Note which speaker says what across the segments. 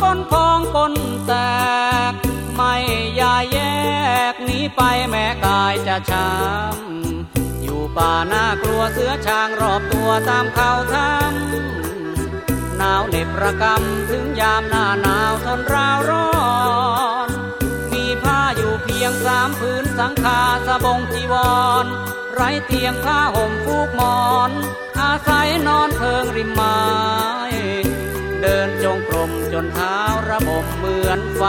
Speaker 1: พองปนแตก ไม่อย่าแยกหนีไปแม่กายจะช้ำอยู่ป่าหน้ากลัวเสือช้างรอบตัวตามเขาทำหนาวเหน็บระกำถึงยามหน้าหนาวทนราวร้อน มีผ้าอยู่เพียงสามผืนสังคาสบงจีวร ไรเตียงผ้าห่มฟูกหมอน อาศัยนอนเพิงริมไม้ งกรมจนเท้าระบบเหมือนไฟ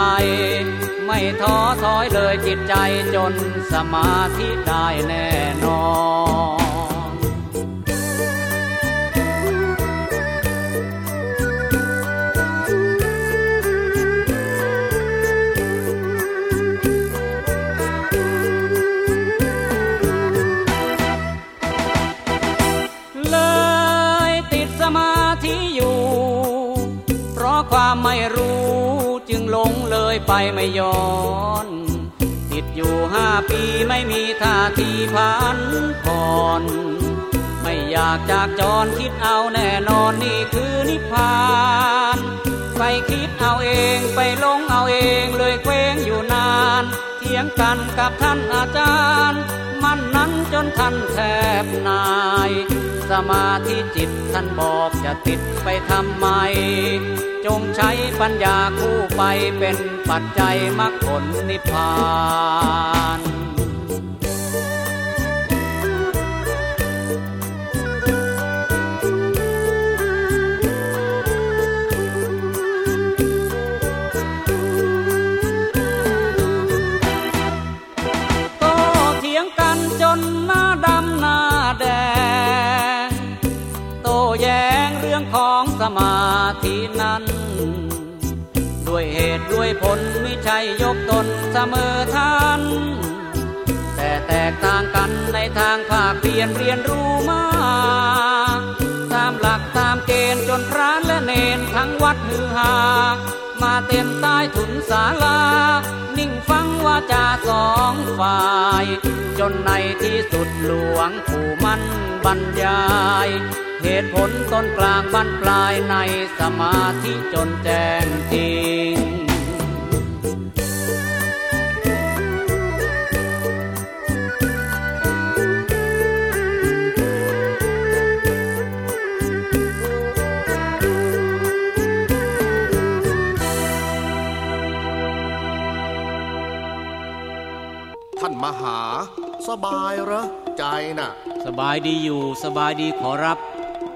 Speaker 1: ไม่ท้อถอยเลยจิตใจจนสมาธิได้แน่นอน ความไม่รู้จึงหลงเลยไปไม่ย้อน ติดอยู่ห้าปีไม่มีท่าทีพันผ่อน ไม่อยากจากจรคิดเอาแน่นอนนี่คือนิพพานไปคิดเอาเองไปลงเอาเองเลยเคว้งอยู่นาน ถียงกันกับท่านอาจารย์ มันนั้นจนท่านแทบนาย สมาธิจิตท่านบอกจะติดไปทำไม จงใช้ปัญญาคู่ไปเป็นปัจจัยมรรคผลนิพพาน ตุด้วยผลไม่ใช่ยกตนเสมอท่าน แต่แตกต่างกันในทางภาคเปลี่ยนเรียนรู้มาตามหลักตามเกณฑ์จนพระและเนนทั้งวัดฮือฮามาเต็มใต้ถุนศาลา นิ่งฟังว่าจาสองฝ่าย จนในที่สุดหลวงปู่มันบรรยายเหตุผลต้นกลางบรรปลายในสมาธิจนแจ้งจริง
Speaker 2: ท่านมหา สบายเหรอใจน่ะ
Speaker 1: สบายดีอยู่ สบายดีขอรับ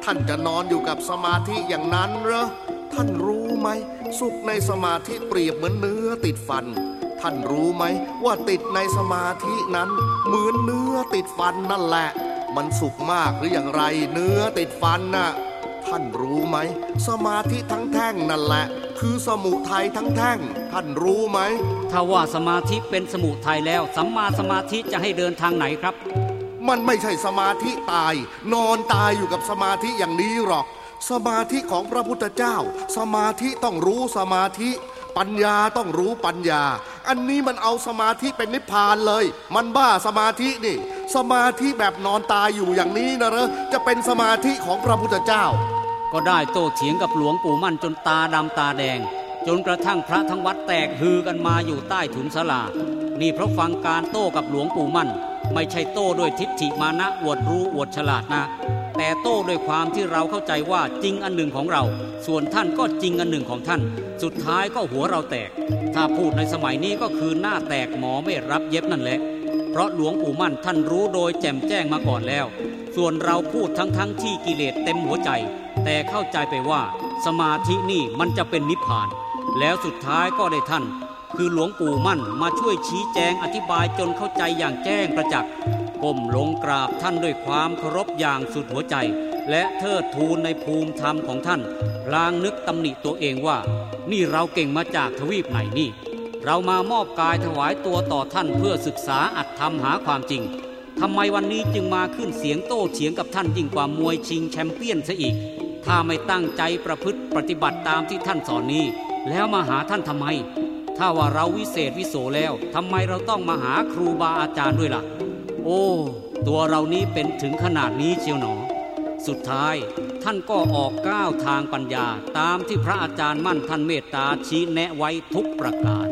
Speaker 2: ท่านจะนอนอยู่กับสมาธิอย่างนั้นเหรอท่านรู้ไหม สุขในสมาธิเปรียบเหมือนเนื้อติดฟัน ท่านรู้ไหมว่าติดในสมาธินั้น เหมือนเนื้อติดฟันนั่นแหละ มันสุขมากหรืออย่างไร เนื้อติดฟันน่ะท่านรู้ไหม สมาธิทั้งแท่งนั่นแหละ คือสมุทัยทั้งแท่ง ท่านรู้ไหม
Speaker 1: ถ้าว่าสมาธิเป็นสมุทัยแล้ว สัมมาสมาธิจะให้เดินทางไหนครับ
Speaker 2: มันไม่ใช่สมาธิตาย นอนตายอยู่กับสมาธิอย่างนี้หรอก สมาธิของพระพุทธเจ้า สมาธิต้องรู้สมาธิ ปัญญาต้องรู้ปัญญา อันนี้มันเอาสมาธิเป็นนิพพานเลย มันบ้าสมาธินี่ สมาธิแบบนอนตายอยู่อย่างนี้นะเหรอจะเป็นสมาธิของพระพุทธเจ้า
Speaker 1: ก็ได้โต้เถียงกับหลวงปู่มั่นจนตาดำตาแดง จนกระทั่งพระทั้งวัดแตกฮือกันมาอยู่ใต้ถุนศาลา นี่เพราะฟังการโต้กับหลวงปู่มั่น ไม่ใช่โต้ด้วยทิฏฐิมานะอวดรู้อวดฉลาดนะ แต่โต้ด้วยความที่เราเข้าใจว่าจริงอันหนึ่งของเรา ส่วนท่านก็จริงอันหนึ่งของท่าน สุดท้ายก็หัวเราแตก ถ้าพูดในสมัยนี้ก็คือหน้าแตกหมอไม่รับเย็บนั่นแหละ เพราะหลวงปู่มั่นท่านรู้โดยแจ่มแจ้งมาก่อนแล้ว ส่วนเราพูดทั้งทั้งที่กิเลสเต็มหัวใจ แต่เข้าใจไปว่าสมาธินี่มันจะเป็นนิพพาน แล้วสุดท้ายก็ได้ท่าน คือหลวงปู่มั่นมาช่วยชี้แจงอธิบายจนเข้าใจอย่างแจ้งประจักษ์ก้มลงกราบท่านด้วยความเคารพอย่างสุดหัวใจ และเทิดทูนในภูมิธรรมของท่านลางนึกตำหนิตัวเองว่า นี่เราเก่งมาจากทวีปไหนนี่ เรามามอบกายถวายตัวต่อท่านเพื่อศึกษาอัตธรรมหาความจริงทำไมวันนี้จึงมาขึ้นเสียงโต้เถียงกับท่านยิ่งกว่ามวยชิงแชมเปี้ยนซะอีก ถ้าไม่ตั้งใจประพฤติปฏิบัติตามที่ท่านสอนนี้ แล้วมาหาท่านทำไม ถ้าว่าเราวิเศษวิโสแล้วทำไมเราต้องมาหาครูบาอาจารย์ด้วยล่ะ โอ้ ตัวเรานี้เป็นถึงขนาดนี้เชียวหนอ สุดท้ายท่านก็ออกก้าวทางปัญญา ตามที่พระอาจารย์มั่นท่านเมตตาชี้แนะไว้ทุกประการ